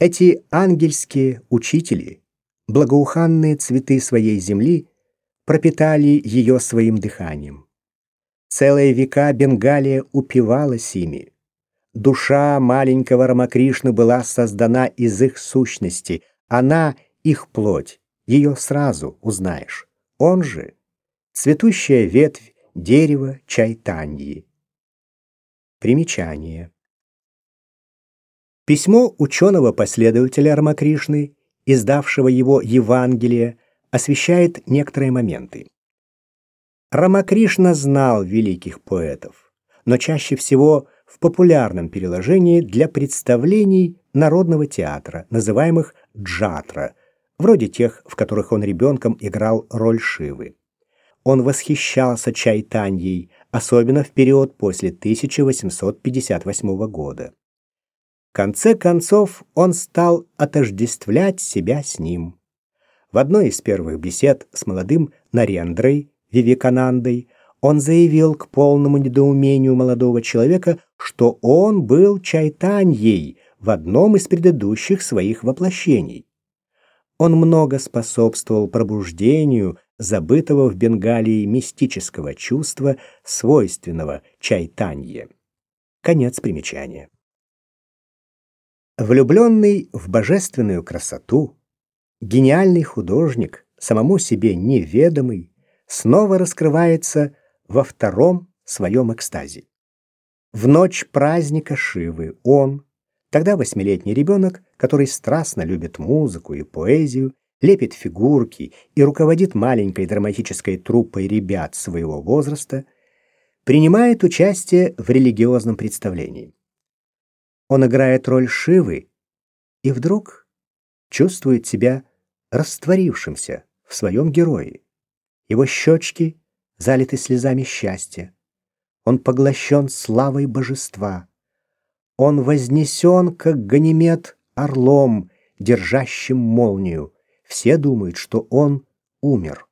Эти ангельские учители, благоуханные цветы своей земли, пропитали ее своим дыханием. Целые века Бенгалия упивалась ими. Душа маленького Рамакришны была создана из их сущности, она — их плоть, ее сразу узнаешь. Он же — цветущая ветвь дерева Чайтаньи. Примечание. Письмо ученого-последователя Рамакришны, издавшего его Евангелие, освещает некоторые моменты. Рамакришна знал великих поэтов, но чаще всего в популярном переложении для представлений народного театра, называемых джатра, вроде тех, в которых он ребенком играл роль Шивы. Он восхищался Чайтаньей, особенно в период после 1858 года. Конце концов он стал отождествлять себя с ним. В одной из первых бесед с молодым Нарендрой, Вивеканандой, он заявил к полному недоумению молодого человека, что он был Чайтаньей в одном из предыдущих своих воплощений. Он много способствовал пробуждению забытого в Бенгалии мистического чувства, свойственного чайтанье. Конец примечания. Влюбленный в божественную красоту, гениальный художник, самому себе неведомый, снова раскрывается во втором своем экстазе. В ночь праздника Шивы он, тогда восьмилетний ребенок, который страстно любит музыку и поэзию, лепит фигурки и руководит маленькой драматической труппой ребят своего возраста, принимает участие в религиозном представлении. Он играет роль Шивы и вдруг чувствует себя растворившимся в своем герое. Его щечки залиты слезами счастья. Он поглощен славой божества. Он вознесен, как Ганимед, орлом, держащим молнию. Все думают, что он умер.